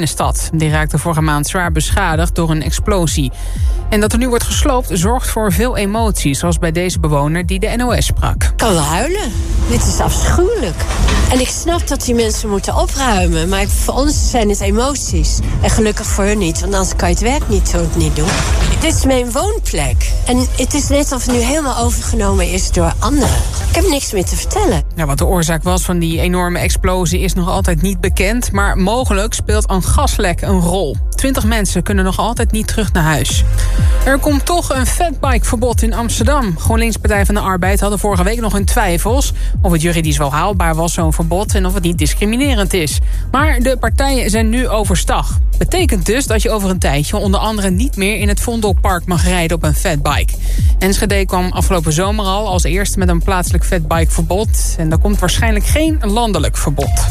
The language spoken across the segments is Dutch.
binnenstad. Die raakte vorige maand zwaar beschadigd door een explosie. En dat er nu wordt gesloopt zorgt voor veel emoties... zoals bij deze bewoner die de NOS sprak. Ik kan wel huilen. Dit is afschuwelijk. En ik snap dat die mensen moeten opruimen. Maar voor ons zijn het emoties. En gelukkig voor hun niet, want anders kan je het werk niet zo niet doen. Dit is mijn woonplek. En het is net of het nu helemaal overgenomen is door anderen. Ik heb niks meer te vertellen. Wat de oorzaak was van die enorme explosie is nog altijd niet bekend. Maar mogelijk speelt een gaslek een rol. Twintig mensen kunnen nog altijd niet terug naar huis. Er komt toch een fatbikeverbod in Amsterdam. GroenLinks Partij van de Arbeid hadden vorige week nog hun twijfels... of het juridisch wel haalbaar was, zo'n verbod... en of het niet discriminerend is. Maar de partijen zijn nu overstag. Betekent dus dat je over een tijdje onder andere niet meer in het Vondelpark mag rijden op een fatbike. Enschede kwam afgelopen zomer al als eerste met een plaatselijk fatbikeverbod. En er komt waarschijnlijk geen landelijk verbod.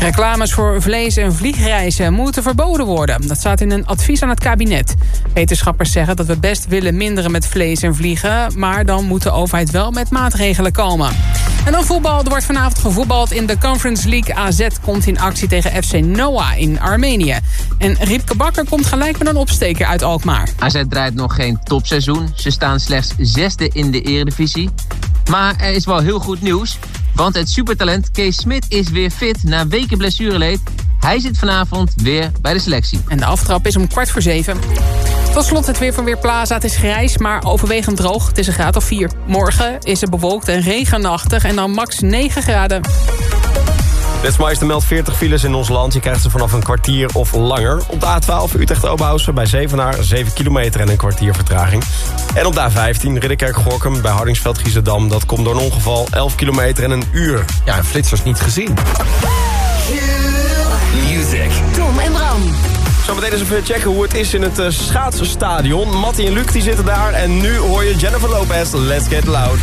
Reclames voor vlees- en vliegreizen moeten verboden worden. Dat staat in een advies aan het kabinet. Wetenschappers zeggen dat we best willen minderen met vlees en vliegen... maar dan moet de overheid wel met maatregelen komen. En dan voetbal. Er wordt vanavond gevoetbald in de Conference League. AZ komt in actie tegen FC Noah in Armenië. En Riepke Bakker komt gelijk met een opsteker uit Alkmaar. AZ draait nog geen topseizoen. Ze staan slechts zesde in de eredivisie. Maar er is wel heel goed nieuws. Want het supertalent Kees Smit is weer fit na weken blessureleed. Hij zit vanavond weer bij de selectie. En de aftrap is om kwart voor zeven. Tot slot het weer van Weerplaza. Het is grijs, maar overwegend droog. Het is een graad of 4. Morgen is het bewolkt en regenachtig en dan max 9 graden. Westmeister meldt 40 files in ons land. Je krijgt ze vanaf een kwartier of langer. Op de A12 Utrecht-Oberhausen bij Zevenaar 7 kilometer en een kwartier vertraging. En op de A15 Ridderkerk-Gorkum bij Hardingsveld-Giezerdam. Dat komt door een ongeval 11 kilometer en een uur. Ja, flitsers niet gezien. Music. Tom en Bram. Zometeen eens even checken hoe het is in het uh, schaatsstadion. Mattie en Luc die zitten daar. En nu hoor je Jennifer Lopez. Let's get loud.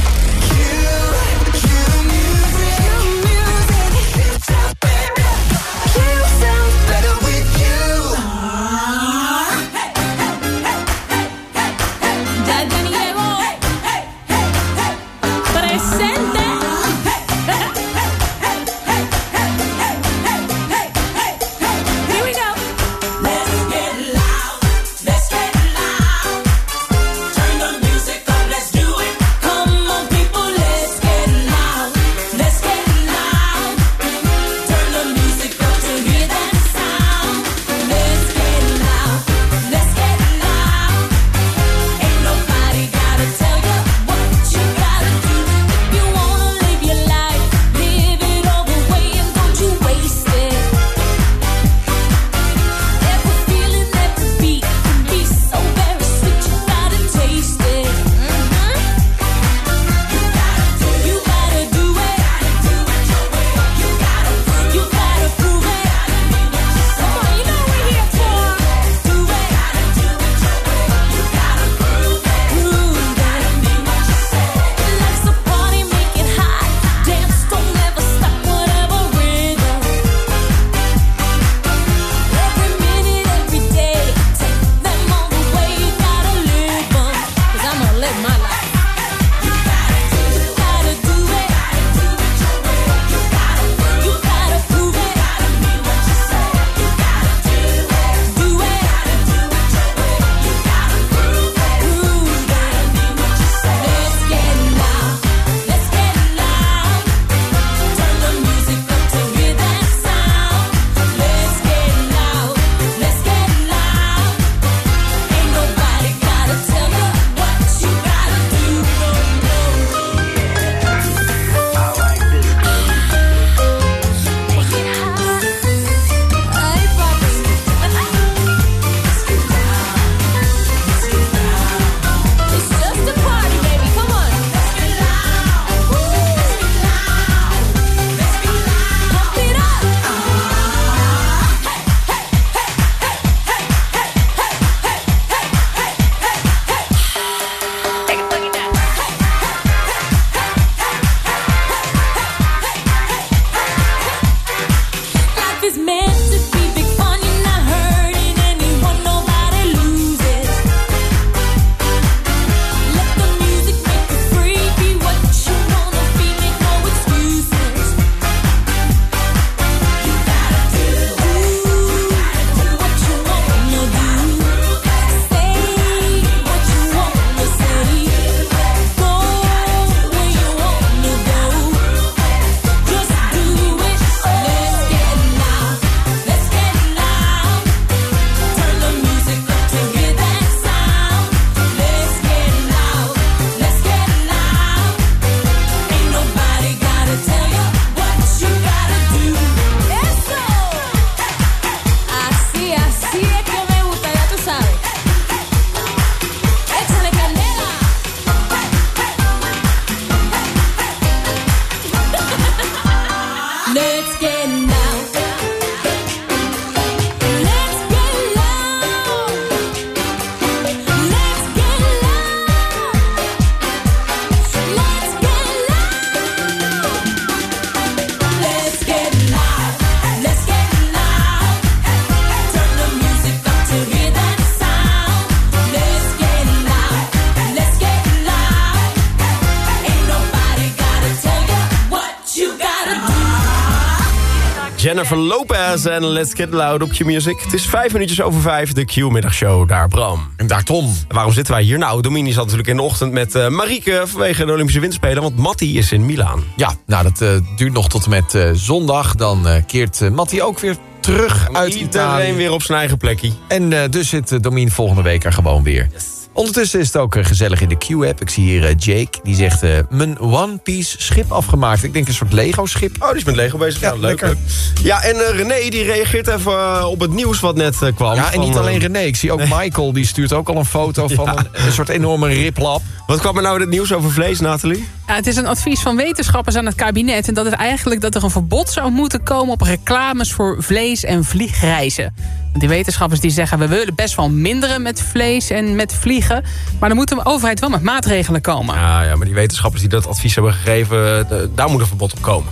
Jennifer Lopez en Let's Get Loud op Q-Music. Het is vijf minuutjes over vijf, de Q-middagshow. Daar Bram. En daar Tom. En waarom zitten wij hier? Nou, Domini zat natuurlijk in de ochtend met eh, Marieke... vanwege de Olympische Winterspelen, want Matti is in Milaan. Ja, nou dat eh, duurt nog tot en met eh, zondag. Dan keert uh, Matti ook weer terug uit Iedereen Italië. weer op zijn eigen plekje. En dus zit uh, Domien volgende week er gewoon weer. Ondertussen is het ook eh, gezellig in de Q-app. Ik zie hier eh, Jake, die zegt... eh, mijn One Piece schip afgemaakt. Ik denk een soort Lego-schip. Oh, die is met Lego bezig. Ja, Ja, leuk. Ja, en eh, René die reageert even op het nieuws wat net kwam. Ja, en van, niet alleen René. Ik zie ook Michael, die stuurt ook al een foto van Ja. een, een soort enorme riplap. Wat kwam er nou in het nieuws over vlees, Nathalie? Ja, het is een advies van wetenschappers aan het kabinet. En dat is eigenlijk dat er een verbod zou moeten komen op reclames voor vlees en vliegreizen. Die wetenschappers die zeggen we willen best wel minderen met vlees en met vliegen. Maar dan moet de overheid wel met maatregelen komen. Ja, ja, maar die wetenschappers die dat advies hebben gegeven... eh, daar moet een verbod op komen.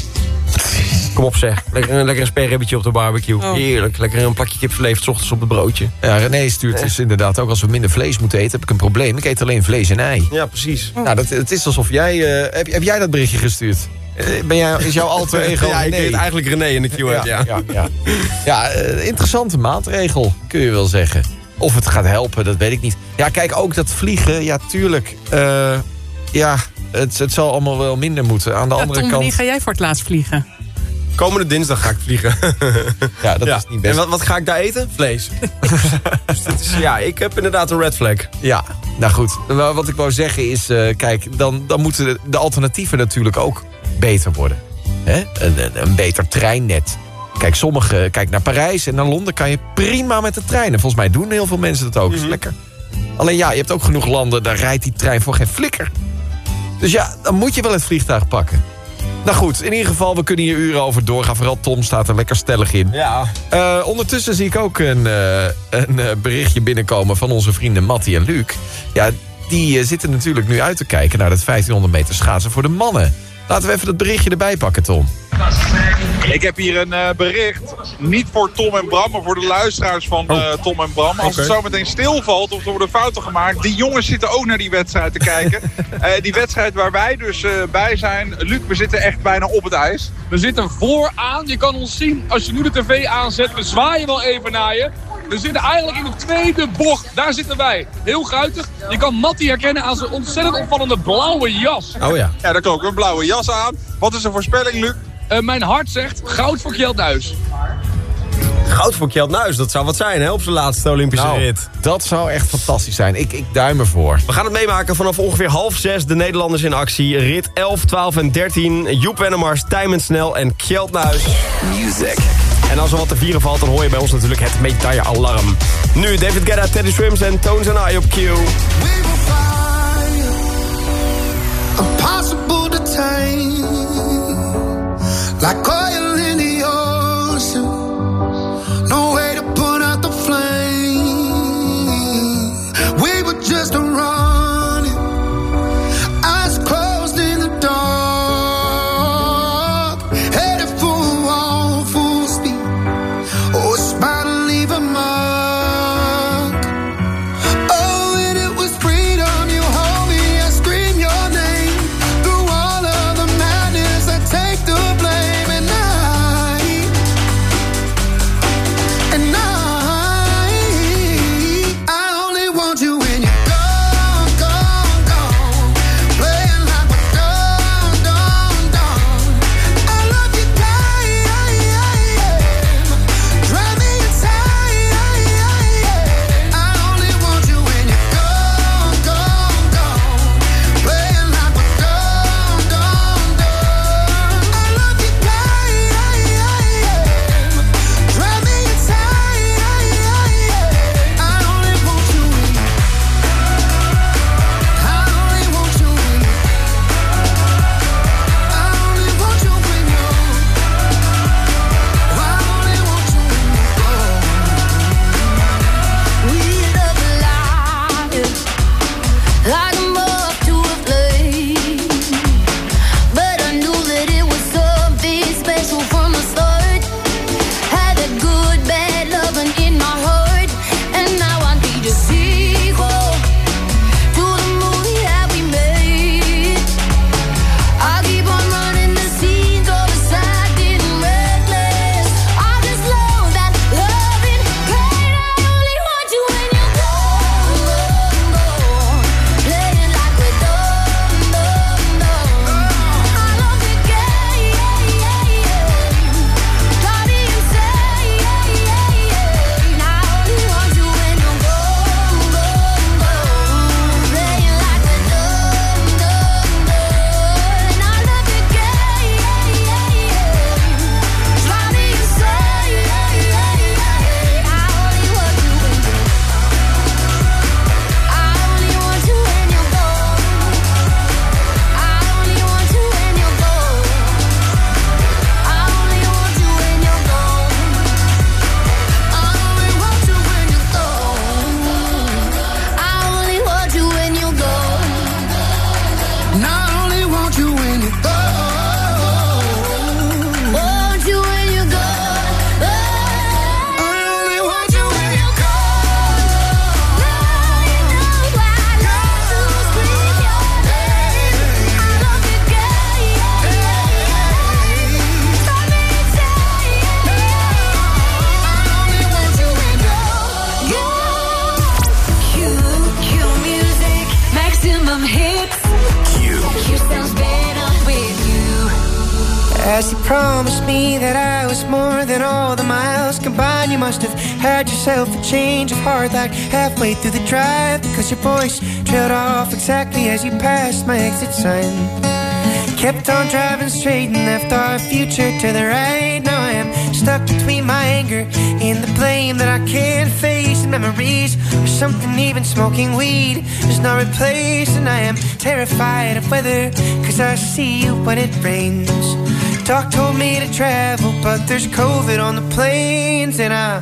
Kom op zeg. Lekker, lekker een sperribbetje op de barbecue. Oh. Heerlijk. Lekker een plakje kipfilet 's ochtends op het broodje. Ja, René stuurt dus inderdaad ook als we minder vlees moeten eten... heb ik een probleem. Ik eet alleen vlees en ei. Ja, precies. Nou, dat, het is alsof jij... eh, heb, heb jij dat berichtje gestuurd? Eh, Ben jij, is jouw alter ego ja, ik René? heet eigenlijk René in de Q. Ja, ja. ja, ja. ja eh, interessante maatregel, kun je wel zeggen. Of het gaat helpen, dat weet ik niet. Ja, kijk, ook dat vliegen, ja, tuurlijk. eh, ja, het, het zal allemaal wel minder moeten. Aan de Ja, andere Tom, wanneer kant... ga jij voor het laatst vliegen? Komende dinsdag ga ik vliegen. Ja, dat ja. is niet best. En wat, wat ga ik daar eten? Vlees. dus dat is, ja, ik heb inderdaad een red flag. Ja, nou goed. Wat ik wou zeggen is, eh, kijk, dan, dan moeten de, de alternatieven natuurlijk ook beter worden. Hè? Een, een, een beter treinnet. Kijk, sommige, kijk, naar Parijs en naar Londen kan je prima met de treinen. Volgens mij doen heel veel mensen dat ook. Mhm. Is lekker. Alleen ja, je hebt ook genoeg landen, daar rijdt die trein voor geen flikker. Dus ja, dan moet je wel het vliegtuig pakken. Nou goed, in ieder geval, we kunnen hier uren over doorgaan. Vooral Tom staat er lekker stellig in. Ja. Eh, ondertussen zie ik ook een, eh, een eh, berichtje binnenkomen van onze vrienden Mattie en Luc. Ja, die zitten natuurlijk nu uit te kijken naar het 1500 meter schaatsen voor de mannen. Laten we even dat berichtje erbij pakken, Tom. Ik heb hier een eh, bericht, niet voor Tom en Bram, maar voor de luisteraars van eh, Tom en Bram. Als het zo meteen stilvalt of er worden fouten gemaakt, die jongens zitten ook naar die wedstrijd te kijken. Eh, die wedstrijd waar wij dus bij zijn. Luc, we zitten echt bijna op het ijs. We zitten vooraan. Je kan ons zien als je nu de tv aanzet. We zwaaien wel even naar je. We zitten eigenlijk in de tweede bocht. Daar zitten wij. Heel guitig. Je kan Matti herkennen aan zijn ontzettend opvallende blauwe jas. Oh ja. Ja, daar ook een blauwe jas aan. Wat is de voorspelling, Luc? Eh, mijn hart zegt goud voor Kjeld Nuis. Goud voor Kjeld Nuis, dat zou wat zijn hè, op zijn laatste Olympische Nou, rit. dat zou echt fantastisch zijn. Ik, ik duim ervoor. We gaan het meemaken vanaf ongeveer half zes. De Nederlanders in actie. Rit 11, 12 en 13. Joep Wennemars, Tijmen Snel en Kjeld Nuis. Music. En als er wat te vieren valt, dan hoor je bij ons natuurlijk het medaillealarm. Nu David Guetta, Teddy Swims en Tones and I op Q. We will find halfway through the drive because your voice trailed off exactly as you passed my exit sign. Kept on driving straight and left our future to the right. Now I am stuck between my anger and the blame that I can't face. And memories or something, even smoking weed is not replaced. And I am terrified of weather because I see you when it rains. Doc told me to travel, but there's COVID on the planes. And I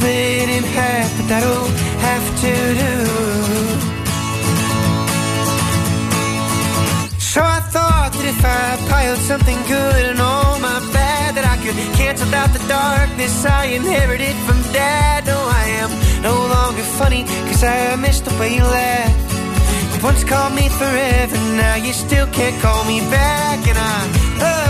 split in half, but that'll have to do. So I thought that if I piled something good and all my bad, that I could cancel out the darkness I inherited from dad. No, I am no longer funny, cause I missed the way you laughed. You once called me forever, now you still can't call me back. And I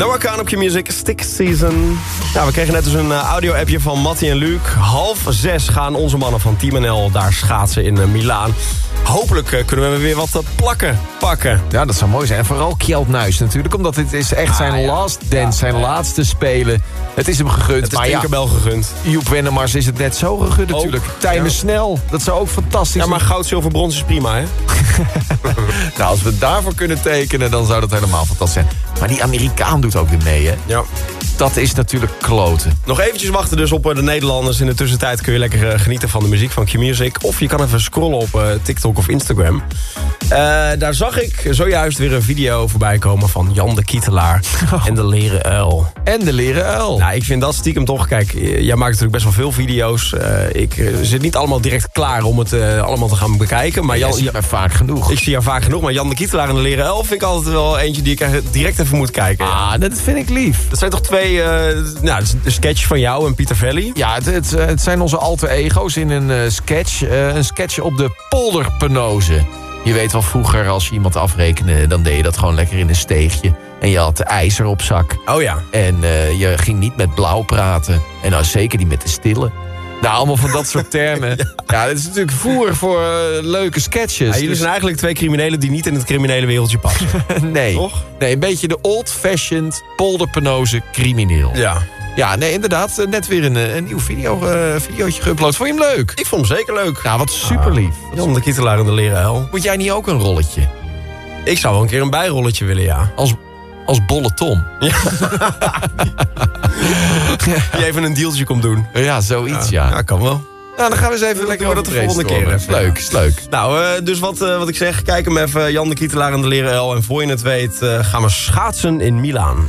Noah Khan op je music, Stick Season. Nou, we kregen net dus een eh, audio-appje van Mattie en Luc. Half zes gaan onze mannen van Team NL daar schaatsen in uh, Milaan. Hopelijk uh, kunnen we weer wat plakken pakken. Ja, dat zou mooi zijn. En vooral Kjeld Nuis natuurlijk. Omdat dit is echt zijn Ah, ja. last dance, zijn laatste spelen. Het is hem gegund. Het is maar ja, Tinkerbell gegund. Joep Wennemars is het net zo gegund Ook, natuurlijk. Tijmen ja. snel. Dat zou ook fantastisch Ja, maar goud, zilver, brons is prima, hè? Nou, als we daarvoor kunnen tekenen, dan zou dat helemaal fantastisch zijn. Maar die Amerikaan doet ook weer mee, hè? Ja. Dat is natuurlijk kloten. Nog eventjes wachten dus op eh, de Nederlanders. In de tussentijd kun je lekker eh, genieten van de muziek van Q-Music. Of je kan even scrollen op eh, TikTok of Instagram. Daar zag ik zojuist weer een video voorbij komen van Jan de Kietelaar en de Leren Uil. En de leren uil. Nou, ik vind dat stiekem toch... Kijk, jij maakt natuurlijk best wel veel video's. Ik zit niet allemaal direct klaar om het allemaal te gaan bekijken. Maar Jan, ziet mij vaak genoeg. ik zie jou vaak genoeg. Maar Jan de Kietelaar en de Leren Uil vind ik altijd wel eentje die ik direct even moet kijken. Ah, dat vind ik lief. Dat zijn toch twee... eh, nou, een sketch van jou en Pieter Velli. Ja, het, het, het zijn onze alter ego's in een eh, sketch. eh, een sketch op de polderpenose. Je weet wel, vroeger als je iemand afrekende... dan deed je dat gewoon lekker in een steegje. En je had de ijzer op zak. Oh ja. En eh, je ging niet met blauw praten. En nou zeker niet met de stille. Nou, allemaal van dat soort termen. ja. dat is natuurlijk voer voor eh, leuke sketches. Ja, jullie Dus- zijn eigenlijk twee criminelen die niet in het criminele wereldje passen. nee. Toch? nee, een beetje de old-fashioned polderpenose crimineel. ja. Ja, nee, inderdaad. eh, Net weer een, eh, een nieuw video, videootje geüpload. Vond je hem leuk? Ik vond hem zeker leuk. Nou, wat super lief. Jan de Kietelaar en de Leren Uil. Moet jij niet ook een rolletje? Ik zou wel een keer een bijrolletje willen, ja. Als, als bolle Tom. Die even een dealtje komt doen. Ja, zoiets, ja. Ja, kan wel. Nou, dan gaan we eens even Dan lekker we over dat de volgende keer even. Leuk, is leuk. Nou, eh, dus wat, eh, wat ik zeg, kijk hem even. Jan de Kietelaar en de Leren Uil. En voor je het weet eh, gaan we schaatsen in Milaan.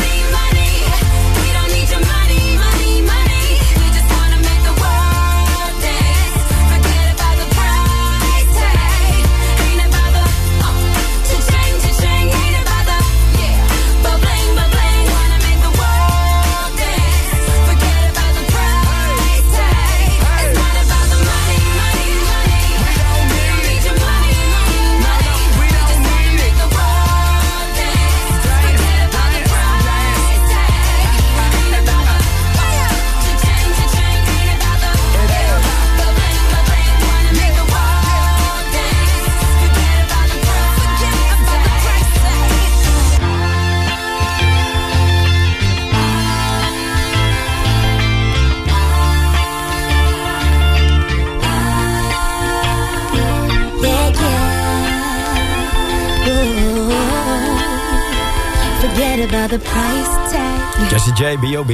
Jesse J, B.O.B.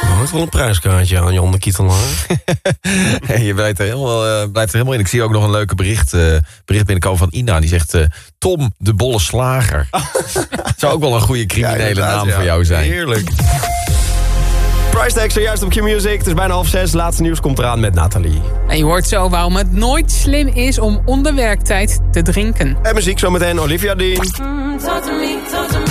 Hangt wel een prijskaartje aan je. Hey, je blijft er, helemaal, eh, blijft er helemaal in. Ik zie ook nog een leuke bericht, eh, bericht binnenkomen van Ina. Die zegt, eh, Tom de Bolle Slager. Zou ook wel een goede criminele naam ja. voor jou zijn. Heerlijk. Price Tag zojuist op Q-Music. Het is bijna half zes. Laatste nieuws komt eraan met Nathalie. En je hoort zo waarom het nooit slim is om onder werktijd te drinken. En muziek zometeen Olivia Dean. Mm, talk to me, talk to me.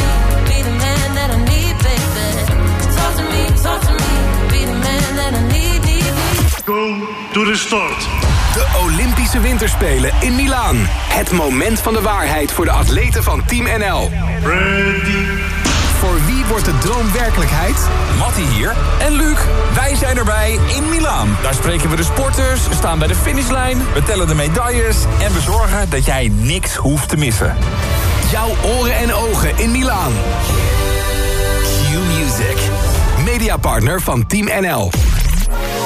Be the man that I need, baby. Talk to me, talk to me. Be the man that I need, need, need. Go to the start. De Olympische Winterspelen in Milaan. Het moment van de waarheid voor de atleten van Team NL. Ready. Wordt de droom werkelijkheid? Mattie hier. En Luc, wij zijn erbij in Milaan. Daar spreken we de sporters, staan bij de finishlijn, we tellen de medailles... en we zorgen dat jij niks hoeft te missen. Jouw oren en ogen in Milaan. Q-Music. Mediapartner van Team NL.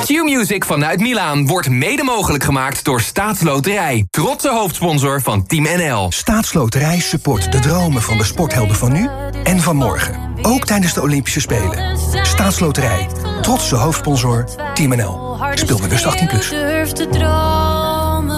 Q-Music vanuit Milaan wordt mede mogelijk gemaakt door Staatsloterij. Trotse hoofdsponsor van Team NL. Staatsloterij support de dromen van de sporthelden van nu en van morgen. Ook tijdens de Olympische Spelen. Staatsloterij. Trotse hoofdsponsor Team NL. Speel bewust 18+. Plus. Durf te dromen.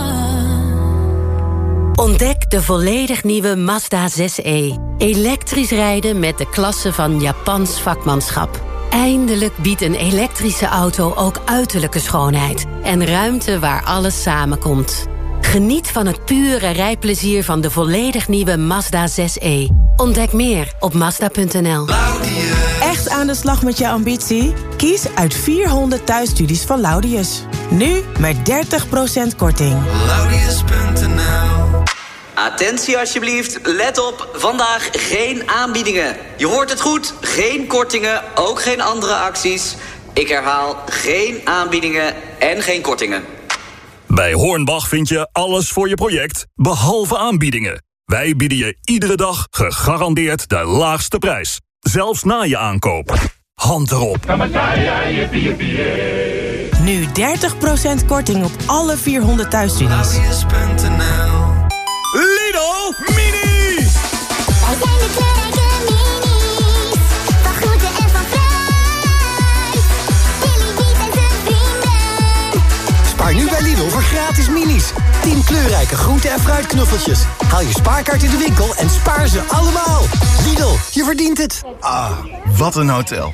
Ontdek de volledig nieuwe Mazda 6e. Elektrisch rijden met de klasse van Japans vakmanschap. Eindelijk biedt een elektrische auto ook uiterlijke schoonheid. En ruimte waar alles samenkomt. Geniet van het pure rijplezier van de volledig nieuwe Mazda 6e. Ontdek meer op Mazda.nl. Echt aan de slag met je ambitie? Kies uit 400 thuisstudies van Laudius. Nu met 30% korting. Attentie alsjeblieft, let op, vandaag geen aanbiedingen. Je hoort het goed, geen kortingen, ook geen andere acties. Ik herhaal, geen aanbiedingen en geen kortingen. Bij Hornbach vind je alles voor je project, behalve aanbiedingen. Wij bieden je iedere dag gegarandeerd de laagste prijs. Zelfs na je aankoop. Hand erop. Nu 30% korting op alle 400 thuisstudies. Lidl Mini! Spaar nu bij Lidl voor gratis minis. 10 kleurrijke groente- en fruitknuffeltjes. Haal je spaarkaart in de winkel en spaar ze allemaal. Lidl, je verdient het. Ah, wat een hotel.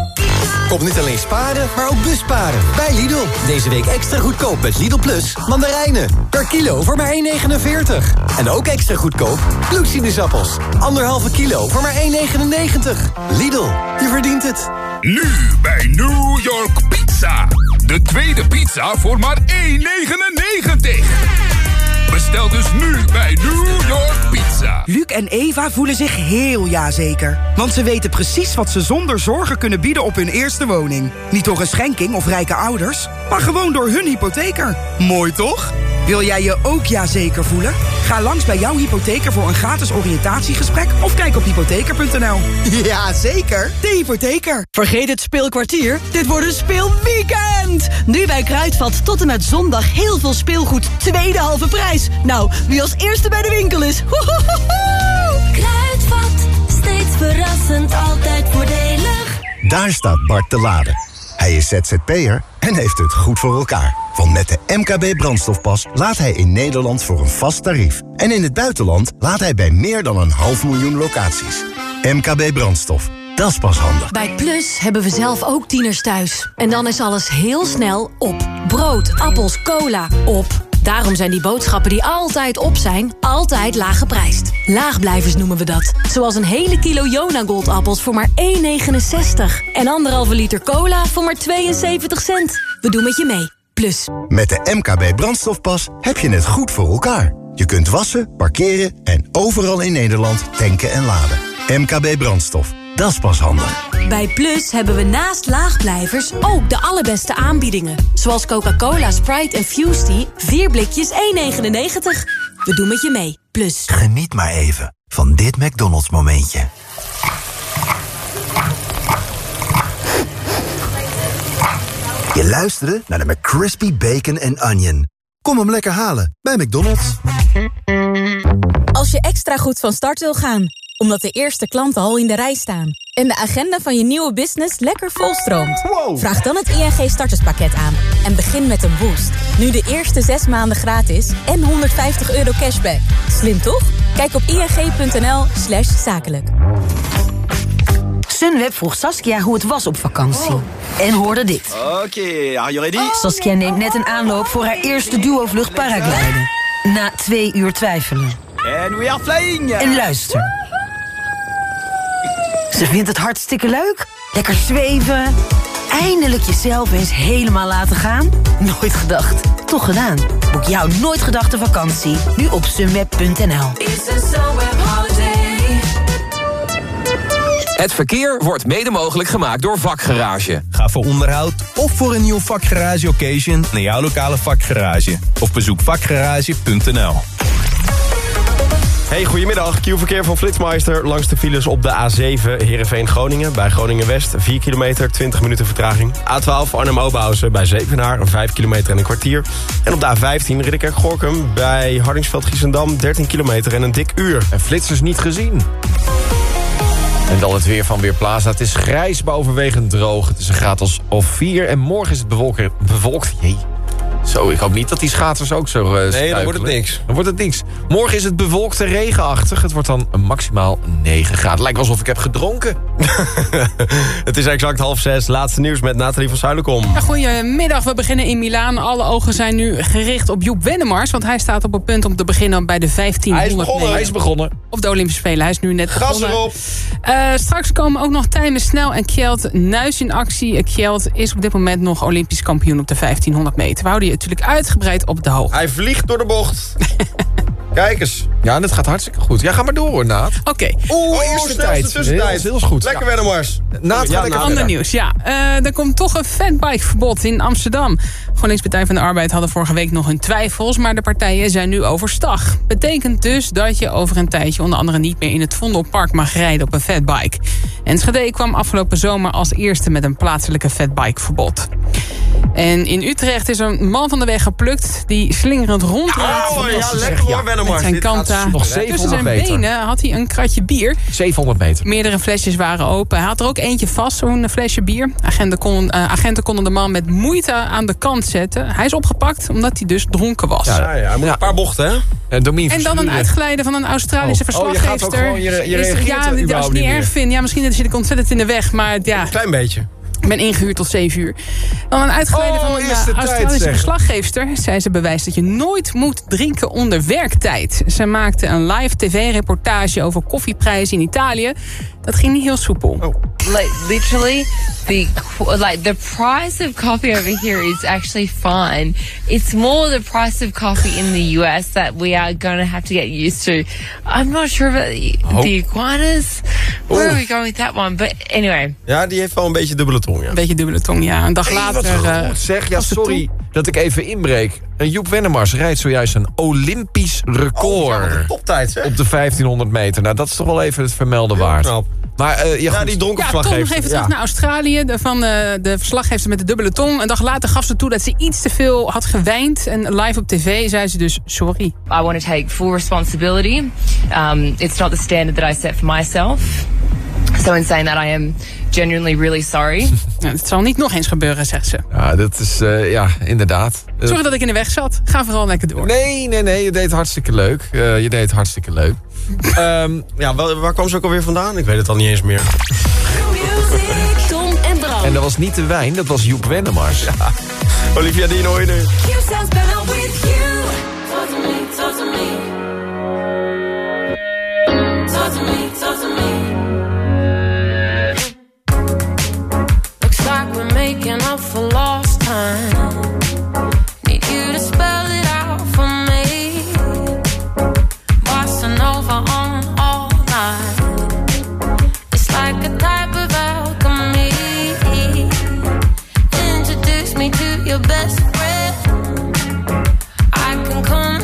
Kom niet alleen sparen, maar ook busparen. Bij Lidl. Deze week extra goedkoop met Lidl Plus mandarijnen. Per kilo voor maar 1,49. En ook extra goedkoop bloedsinusappels. Anderhalve kilo voor maar 1,99. Lidl, je verdient het. Nu bij New York Pizza. De tweede pizza voor maar 1,99. Bestel dus nu bij New York Pizza. Luc en Eva voelen zich heel jazeker. Want ze weten precies wat ze zonder zorgen kunnen bieden op hun eerste woning. Niet door een schenking of rijke ouders, maar gewoon door hun hypotheker. Mooi toch? Wil jij je ook jazeker voelen? Ga langs bij jouw hypotheker voor een gratis oriëntatiegesprek... of kijk op hypotheker.nl. Ja, zeker. De hypotheker. Vergeet het speelkwartier, dit wordt een speelweekend! Nu bij Kruidvat tot en met zondag heel veel speelgoed, tweede halve prijs. Nou, wie als eerste bij de winkel is! Kruidvat, steeds verrassend, altijd voordelig. Daar staat Bart te laden. Hij is ZZP'er en heeft het goed voor elkaar. Want met de MKB brandstofpas laat hij in Nederland voor een vast tarief. En in het buitenland laat hij bij meer dan een half miljoen locaties. MKB brandstof, dat is pas handig. Bij Plus hebben we zelf ook tieners thuis. En dan is alles heel snel op. Brood, appels, cola, op. Daarom zijn die boodschappen die altijd op zijn, altijd laag geprijsd. Laagblijvers noemen we dat. Zoals een hele kilo Jona Goldappels voor maar 1,69. En anderhalve liter cola voor maar 72 cent. We doen met je mee. Plus. Met de MKB brandstofpas heb je het goed voor elkaar. Je kunt wassen, parkeren en overal in Nederland tanken en laden. MKB brandstof, dat is pas handig. Bij Plus hebben we naast laagblijvers ook de allerbeste aanbiedingen. Zoals Coca-Cola, Sprite en Fusty. 4 blikjes 1,99. We doen met je mee. Plus. Geniet maar even van dit McDonald's momentje. Je luisterde naar de McCrispy Bacon and Onion. Kom hem lekker halen bij McDonald's. Als je extra goed van start wil gaan, omdat de eerste klanten al in de rij staan... en de agenda van je nieuwe business lekker volstroomt... vraag dan het ING starterspakket aan en begin met een boost. Nu de eerste zes maanden gratis en 150 euro cashback. Slim toch? Kijk op ing.nl slash zakelijk. Sunweb vroeg Saskia hoe het was op vakantie. En hoorde dit. Oké, are you ready? Saskia neemt net een aanloop voor haar eerste duo-vlucht paragliden. Na twee uur twijfelen. And we are flying! En luister. Ze vindt het hartstikke leuk. Lekker zweven. Eindelijk jezelf eens helemaal laten gaan. Nooit gedacht. Toch gedaan. Boek jouw nooit gedachte vakantie. Nu op sunweb.nl. Het verkeer wordt mede mogelijk gemaakt door Vakgarage. Ga voor onderhoud of voor een nieuw vakgarage occasion naar jouw lokale vakgarage. Of bezoek vakgarage.nl. Hey, goedemiddag. Q-verkeer van Flitsmeister langs de files op de A7 Heerenveen-Groningen. Bij Groningen-West 4 kilometer, 20 minuten vertraging. A12 Arnhem-Oberhausen bij Zevenaar 5 kilometer en een kwartier. En op de A15 Ridderkerk-Gorkum bij Hardingsveld-Giessendam 13 kilometer en een dik uur. En flitsers niet gezien. En dan het weer van Weerplaza. Het is grijs, maar overwegend droog. Het is een graad als of 4 en morgen is het bewolken, bevolkt. Jee. Zo, ik hoop niet dat die schaatsers ook zo uh, Nee, dan wordt het niks. Dan wordt het niks. Morgen is het bewolkt en regenachtig. Het wordt dan maximaal 9 graden. Lijkt alsof ik heb gedronken. het is exact half zes. Laatste nieuws met Nathalie van Zuilenkom. Ja, goedemiddag, we beginnen in Milaan. Alle ogen zijn nu gericht op Joep Wennemars. Want hij staat op het punt om te beginnen bij de 1500 Hij is begonnen, hij is begonnen. Of de Olympische Spelen, hij is nu net Gas begonnen. erop. Uh, straks komen ook nog Tijmen Snel en Kjeld Nuis in actie. Kjeld is op dit moment nog Olympisch kampioen op de 1500 meter. We houden je natuurlijk uitgebreid op de hoogte. Hij vliegt door de bocht. Kijk eens. Ja, dat gaat hartstikke goed. Ja, ga maar door hoor, Naat. Oké. Oeh, Oh, eerste tijd. tussentijd. Heel, heel goed. Lekker Ja. Wennemars. Naat, Ja, ga lekker Naat. Ander nieuws, ja. Eh, er komt toch een fatbike-verbod in Amsterdam. GroenLinks Partij van de Arbeid hadden vorige week nog hun twijfels... maar de partijen zijn nu overstag. Betekent dus dat je over een tijdje onder andere niet meer in het Vondelpark mag rijden op een fatbike. Enschede kwam afgelopen zomer als eerste met een plaatselijke fatbike-verbod. En in Utrecht is een man van de weg geplukt die slingerend rondreed. Oh, ja, lekker hoor. Met zijn kanta. nog Tussen 700 zijn meter. benen had hij een kratje bier. 700 meter. Meerdere flesjes waren open. Hij had er ook eentje vast, zo'n flesje bier. Agenten, kon, eh, agenten konden de man met moeite aan de kant zetten. Hij is opgepakt omdat hij dus dronken was. Ja, ja, hij moet een paar bochten, hè? En, Domien En dan een uitgeleide van een Australische Oh. Oh, je gaat ook verslaggeefster. gewoon- je- je Is- reageert ja, als ik niet niet erg vind. Ja, misschien zit ik ontzettend in de weg. Maar ja, Klein beetje. Ik ben ingehuurd tot 7 uur. Dan een uitgeleide Oh, van een eh, Australische verslaggeefster. Zij ze bewijst dat je nooit moet drinken onder werktijd. Ze maakte een live tv-reportage over koffieprijzen in Italië. Dat ging niet heel soepel. Oh. like literally the like the price of coffee over here is actually fine it's more the price of coffee in the us that we are going to have to get used to i'm not sure about the, Oh. the iguanas where are we going with that one but anyway Ja, die heeft wel een beetje dubbele tong, ja. Een beetje dubbele tong, ja. Een dag Hey, later... wat eh, goed zeg. Ja, sorry dat ik even inbreek. En Joep Wennemars rijdt zojuist een Olympisch record. Toptijd, hè? op de 1500 meter. Nou, dat is toch wel even het vermelden waard. knap. Maar eh, ja, die dronken Ja, toch nog even terug Ja. naar Australië. De, van eh, de verslaggeefster met de dubbele tong. Een dag later gaf ze toe dat ze iets te veel had gewijnd. En live op tv zei ze dus sorry. i want to take full responsibility um, it's not the standard that i set for myself so in saying that i am genuinely really sorry Nou, het zal niet nog eens gebeuren, zegt ze. Ja, dat is, eh, ja, inderdaad. Eh, Sorry dat ik in de weg zat. Ga vooral lekker door. Nee, nee, nee, je deed hartstikke leuk. Eh, je deed hartstikke leuk. Ehm, ja, waar, waar kwam ze ook alweer vandaan? Ik weet het al niet eens meer. Tom en Bram. En dat was niet de wijn, dat was Joep Wennemars. Olivia Dean hoor your best friend. I can come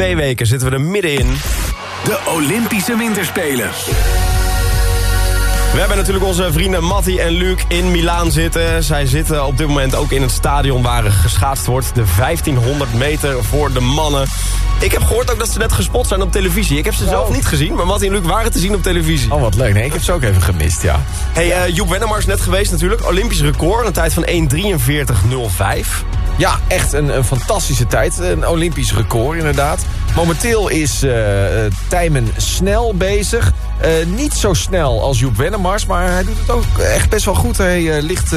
twee weken zitten we er middenin. De Olympische Winterspelen. We hebben natuurlijk onze vrienden Matti en Luc in Milaan zitten. Zij zitten op dit moment ook in het stadion waar er geschaatst wordt. De 1500 meter voor de mannen. Ik heb gehoord ook dat ze net gespot zijn op televisie. Ik heb ze zelf niet gezien, maar Matti en Luc waren te zien op televisie. Oh, wat leuk. Nee, ik heb ze ook even gemist, ja. Hey, eh, Joep Wennemar is net geweest natuurlijk. Olympisch record, een tijd van 1.43.05. Ja, echt een, een fantastische tijd. Een Olympisch record, inderdaad. Momenteel is eh Tijmen snel bezig. Eh, niet zo snel als Joep Wennemars, maar hij doet het ook echt best wel goed. Hij eh, ligt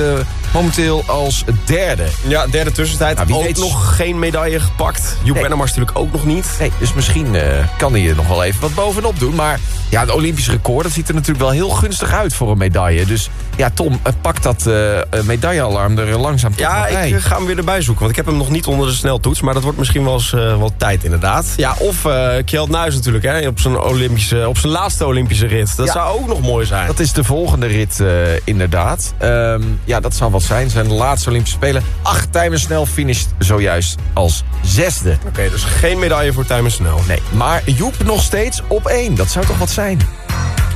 momenteel als derde. Ja, derde tussentijd. Nou, wie ook weet- nog geen medaille gepakt. Joep Nee. Natuurlijk ook nog niet. Nee, dus misschien eh, kan hij er nog wel even wat bovenop doen. Maar ja, het Olympisch record, dat ziet er natuurlijk wel heel gunstig uit voor een medaille. Dus ja, Tom, eh, pak dat eh, medaillealarm er langzaam Ja, bij. ik ga hem weer erbij zoeken. Want ik heb hem nog niet onder de sneltoets. Maar dat wordt misschien wel eens wel tijd inderdaad. Ja, of Kjeld Nuis natuurlijk. Hè, op, zijn Olympische, op zijn laatste Olympische rit. Dat Ja. zou ook nog mooi zijn. Dat is de volgende rit, inderdaad. Ehm, ja, dat zal zijn. Zijn laatste Olympische Spelen. Acht Tijmen snel finisht zojuist als zesde. Oké, dus geen medaille voor Tijmen Snel. Nee, maar Joep nog steeds op één. Dat zou toch wat zijn?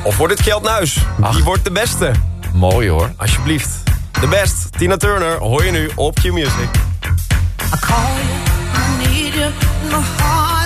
Of wordt het Kjeld Nuis? Die wordt de beste. Mooi hoor. Alsjeblieft. De best. Tina Turner hoor je nu op Q-Music. I call you, I need you, my heart's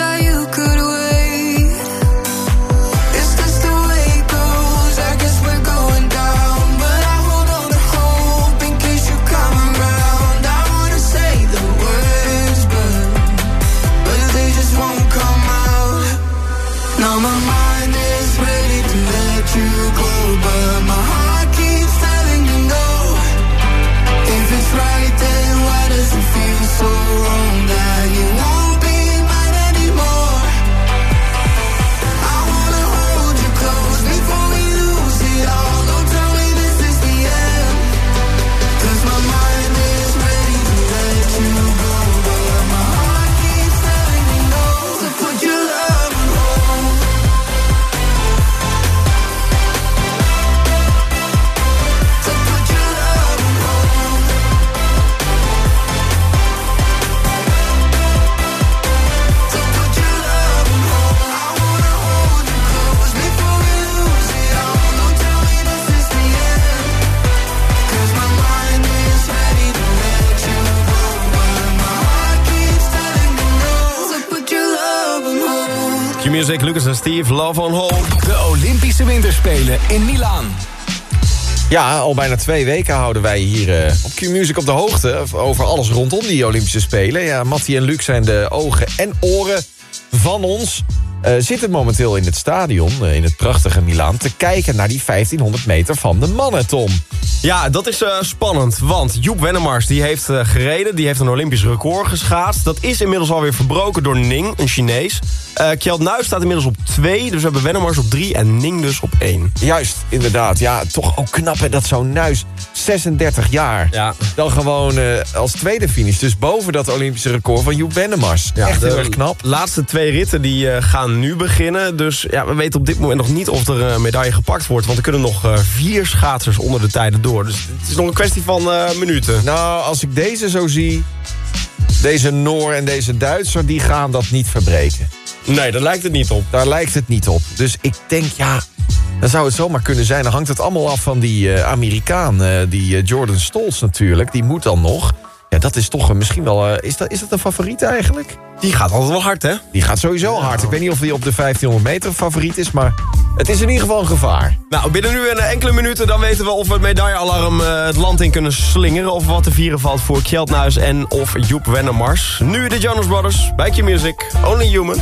I hold. Q-Music, Lucas en Steve, Love on Hold. De Olympische Winterspelen in Milaan. Ja, al bijna twee weken houden wij hier eh, op Q-Music op de hoogte... over alles rondom die Olympische Spelen. Ja, Mattie en Luc zijn de ogen en oren van ons. Eh, zitten momenteel in het stadion, eh, in het prachtige Milaan... te kijken naar die 1500 meter van de mannen, Tom. Ja, dat is eh, spannend, want Joep Wennemars die heeft eh, gereden. Die heeft een Olympisch record geschaatst. Dat is inmiddels alweer verbroken door Ning, een Chinees. Eh Kjeld Nuis staat inmiddels op 2, dus we hebben Wennemars op 3 en Ning dus op 1. Juist, inderdaad. Ja, toch ook knap hè, dat zo'n Nuis 36 jaar... Ja. dan gewoon eh, als tweede finish. Dus boven dat Olympische record van Joep Wennemars. Echt heel erg knap. laatste twee ritten die eh, gaan nu beginnen. Dus ja, we weten op dit moment nog niet of er een medaille gepakt wordt. Want er kunnen nog vier schaatsers onder de tijden door. Dus het is nog een kwestie van minuten. Nou, als ik deze zo zie... deze Noor en deze Duitser, die gaan dat niet verbreken. Nee, daar lijkt het niet op. Daar lijkt het niet op. Dus ik denk, ja, dan zou het zomaar kunnen zijn. Dan hangt het allemaal af van die eh, Amerikaan, eh, die eh, Jordan Stolz natuurlijk. Die moet dan nog. Ja, dat is toch een, misschien wel... eh, is, dat, is dat een favoriet eigenlijk? Die gaat altijd wel hard, hè? Die gaat sowieso hard. Ik weet niet of hij op de 1500 meter favoriet is, maar het is in ieder geval een gevaar. Nou, binnen nu een enkele minuten dan weten we of we het medaillealarm eh, het land in kunnen slingeren. Of wat te vieren valt voor Kjeld Nuis en of Joep Wennemars. Nu de Jonas Brothers, bij Q-Music, Only Human.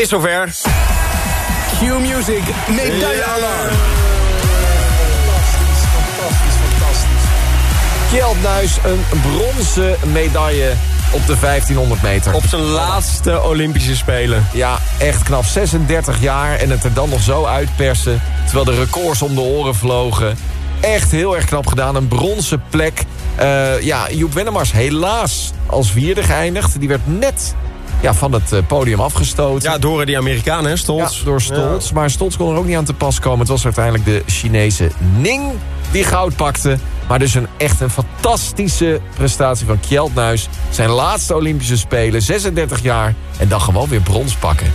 Is zover. Q-Music, medaillealarm. Kjeld Nuis een bronzen medaille op de 1500 meter. Op zijn laatste Olympische Spelen. Ja, echt knap. 36 jaar en het er dan nog zo uitpersen... terwijl de records om de oren vlogen. Echt heel erg knap gedaan. Een bronzen plek. Eh, ja, Joep Wennemars helaas als vierde geëindigd. Die werd net ja, van het eh, podium afgestoten. Ja, door die Amerikaan, hè, Stolz. Ja, door Stolz. Maar Stolz kon er ook niet aan te pas komen. Het was uiteindelijk de Chinese Ning die goud pakte. Maar dus een echt een fantastische prestatie van Kjeld Nuis. Zijn laatste Olympische Spelen, 36 jaar. En dan gewoon weer brons pakken.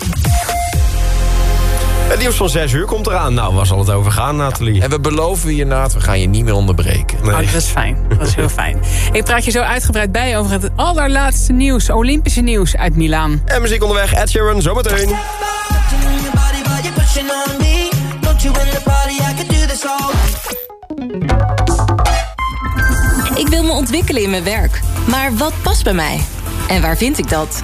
Het nieuws van 6 uur komt eraan. Nou, waar zal het over gaan, Nathalie? En we beloven je, Naat, we gaan je niet meer onderbreken. Nee. Oh, dat is fijn. Dat is heel fijn. Ik praat je zo uitgebreid bij over het allerlaatste nieuws. Olympische nieuws uit Milaan. En muziek onderweg, Ed Sheeran, zometeen. Ik wil me ontwikkelen in mijn werk. Maar wat past bij mij? En waar vind ik dat?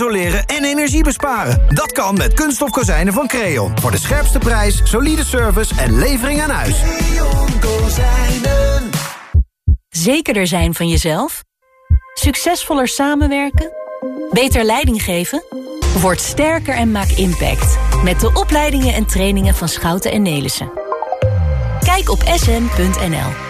isoleren en energie besparen. Dat kan met kunststof kozijnen van Creon. Voor de scherpste prijs, solide service en levering aan huis. Zekerder zijn van jezelf? Succesvoller samenwerken? Beter leiding geven? Word sterker en maak impact. Met de opleidingen en trainingen van Schouten en Nelissen. Kijk op sn.nl.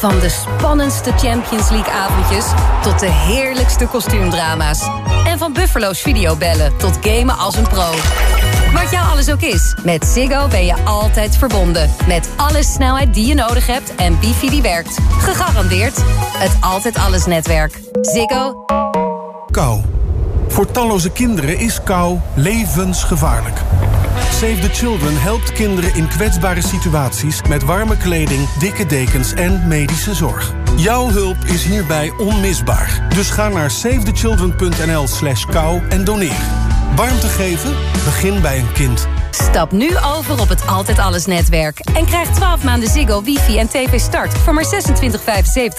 Van de spannendste Champions League avondjes tot de heerlijkste kostuumdrama's. En van Buffalo's videobellen tot gamen als een pro. Wat jou alles ook is, met Ziggo ben je altijd verbonden. Met alle snelheid die je nodig hebt en wifi die werkt. Gegarandeerd het Altijd Alles netwerk. Ziggo. Kou. Voor talloze kinderen is kou levensgevaarlijk. Save the Children helpt kinderen in kwetsbare situaties... met warme kleding, dikke dekens en medische zorg. Jouw hulp is hierbij onmisbaar. Dus ga naar savethechildren.nl slash kou en doneer. Warmte geven? Begin bij een kind. Stap nu over op het Altijd Alles netwerk. En krijg 12 maanden Ziggo, wifi en tv start voor maar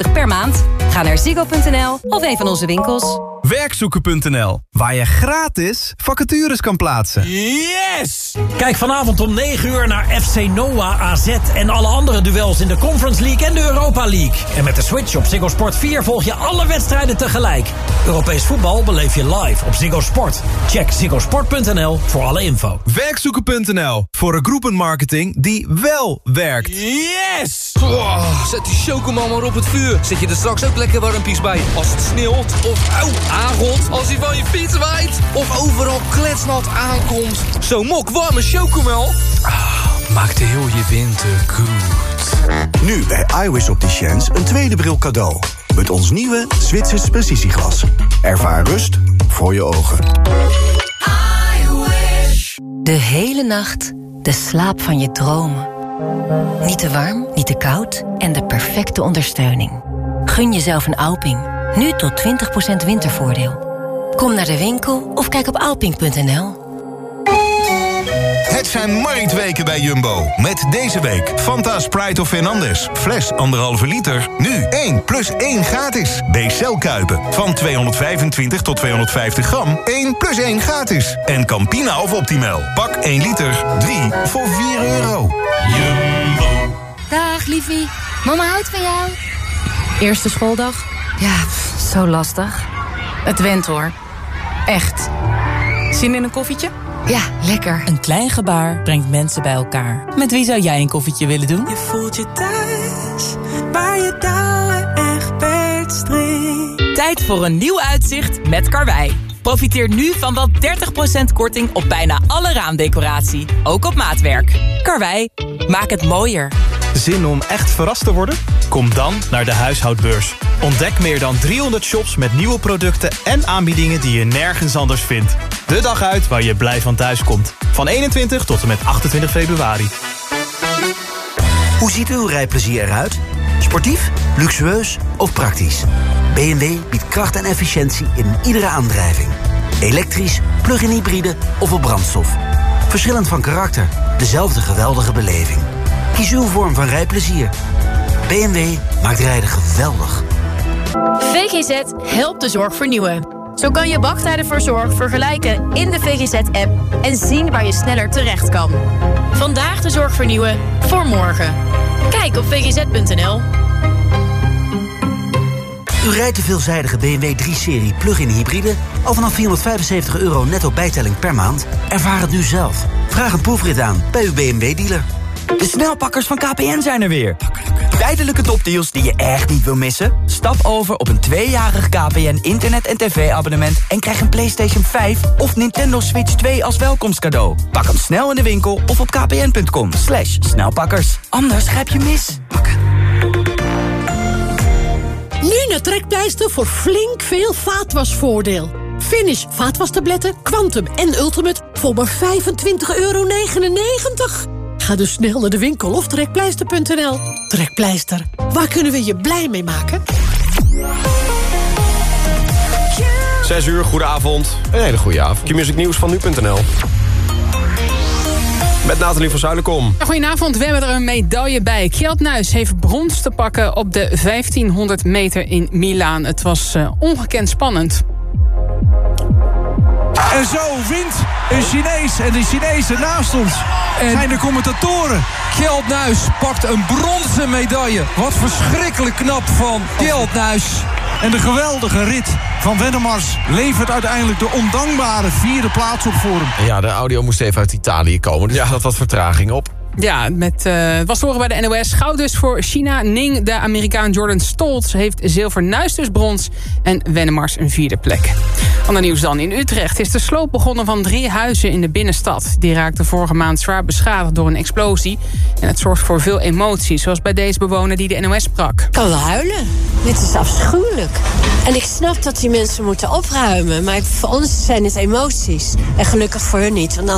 26,75 per maand. Ga naar ziggo.nl of een van onze winkels. Werkzoeken.nl, waar je gratis vacatures kan plaatsen. Yes! Kijk vanavond om 9 uur naar FC Noah AZ en alle andere duels in de Conference League en de Europa League. En met de Switch op Ziggo Sport 4 volg je alle wedstrijden tegelijk. Europees voetbal beleef je live op Ziggo Sport. Check ziggosport.nl voor alle info. Werkzoeken.nl, voor een groepenmarketing die wel werkt. Yes! zet die chocomel maar op het vuur. Zet je er straks ook lekker warmpies bij. Als het sneeuwt of auw, aangot. Als hij van je fiets waait. Of overal kletsnat aankomt. Zo'n mok warme chocomel. Maakt heel je winter goed. Nu bij iWis Opticians een tweede bril cadeau. Met ons nieuwe Zwitsers precisieglas. Ervaar rust voor je ogen. De hele nacht de slaap van je dromen. Niet te warm, niet te koud en de perfecte ondersteuning. Gun jezelf een Alping. Nu tot 20% wintervoordeel. Kom naar de winkel of kijk op alping.nl. Het zijn marktweken bij Jumbo. Met deze week Fanta Sprite of Fernandez. Fles 1,5 liter. Nu 1 plus 1 gratis. B-cel Kuipen. Van 225 tot 250 gram. 1 plus 1 gratis. En Campina of Optimal. Pak 1 liter. 3 voor 4 euro. Jumbo. Dag liefie, mama houdt van jou. Eerste schooldag? Ja, zo lastig. Het went hoor. Echt. Zin in een koffietje? Ja, lekker. Een klein gebaar brengt mensen bij elkaar. Met wie zou jij een koffietje willen doen? Je voelt je thuis, waar je touwen echt bedstring. Tijd voor een nieuw uitzicht met Karwei. Profiteer nu van wel 30% korting op bijna alle raamdecoratie. Ook op maatwerk. Karwei, maak het mooier. Zin om echt verrast te worden? Kom dan naar de huishoudbeurs. Ontdek meer dan 300 shops met nieuwe producten en aanbiedingen die je nergens anders vindt. De dag uit waar je blij van thuis komt. Van 21 tot en met 28 februari. Hoe ziet uw rijplezier eruit? Sportief, luxueus of praktisch? BMW biedt kracht en efficiëntie in iedere aandrijving. Elektrisch, plug-in hybride of op brandstof. Verschillend van karakter, dezelfde geweldige beleving. Kies uw vorm van rijplezier. BMW maakt rijden geweldig. VGZ helpt de zorg vernieuwen. Zo kan je wachttijden voor zorg vergelijken in de VGZ-app en zien waar je sneller terecht kan. Vandaag de zorg vernieuwen voor morgen. Kijk op vgz.nl. U rijdt de veelzijdige BMW 3-serie plug-in hybride... al vanaf 475 euro netto bijtelling per maand? Ervaar het nu zelf. Vraag een proefrit aan bij uw BMW-dealer. De snelpakkers van KPN zijn er weer. Tijdelijke topdeals die je echt niet wil missen? Stap over op een tweejarig KPN internet- en tv-abonnement... en krijg een PlayStation 5 of Nintendo Switch 2 als welkomstcadeau. Pak hem snel in de winkel of op kpn.com. Snelpakkers. Anders grijp je mis. Nu naar Trekpleister voor flink veel vaatwasvoordeel. Finish vaatwastabletten, Quantum en Ultimate voor maar 25,99 euro. Ga dus snel naar de winkel of trekpleister.nl. Trekpleister, waar kunnen we je blij mee maken? 6 uur, goedenavond. Een hele goede avond. Q-music nieuws van nu.nl. Met Nathalie van Zuilenkom. Goedenavond, we hebben er een medaille bij. Kjeld Nuis heeft brons te pakken op de 1500 meter in Milaan. Het was eh, ongekend spannend. En zo wint een Chinees en de Chinezen naast ons zijn de commentatoren. Kjeld Nuis pakt een bronzen medaille. Wat verschrikkelijk knap van Kjeld Nuis. En de geweldige rit van Wennemars levert uiteindelijk de ondankbare vierde plaats op voor hem. Ja, de audio moest even uit Italië komen, dus er zat wat vertraging op. Ja, met, eh, het was horen bij de NOS. Goud dus voor China. Ning, de Amerikaan Jordan Stoltz, heeft zilver. Nuis dus brons. En Wennemars een vierde plek. Ander nieuws dan. In Utrecht is de sloop begonnen van drie huizen in de binnenstad. Die raakten vorige maand zwaar beschadigd door een explosie. En het zorgt voor veel emotie. Zoals bij deze bewoner die de NOS sprak. Ik kan wel huilen. Dit is afschuwelijk. En ik snap dat die mensen moeten opruimen. Maar voor ons zijn het emoties. En gelukkig voor hun niet.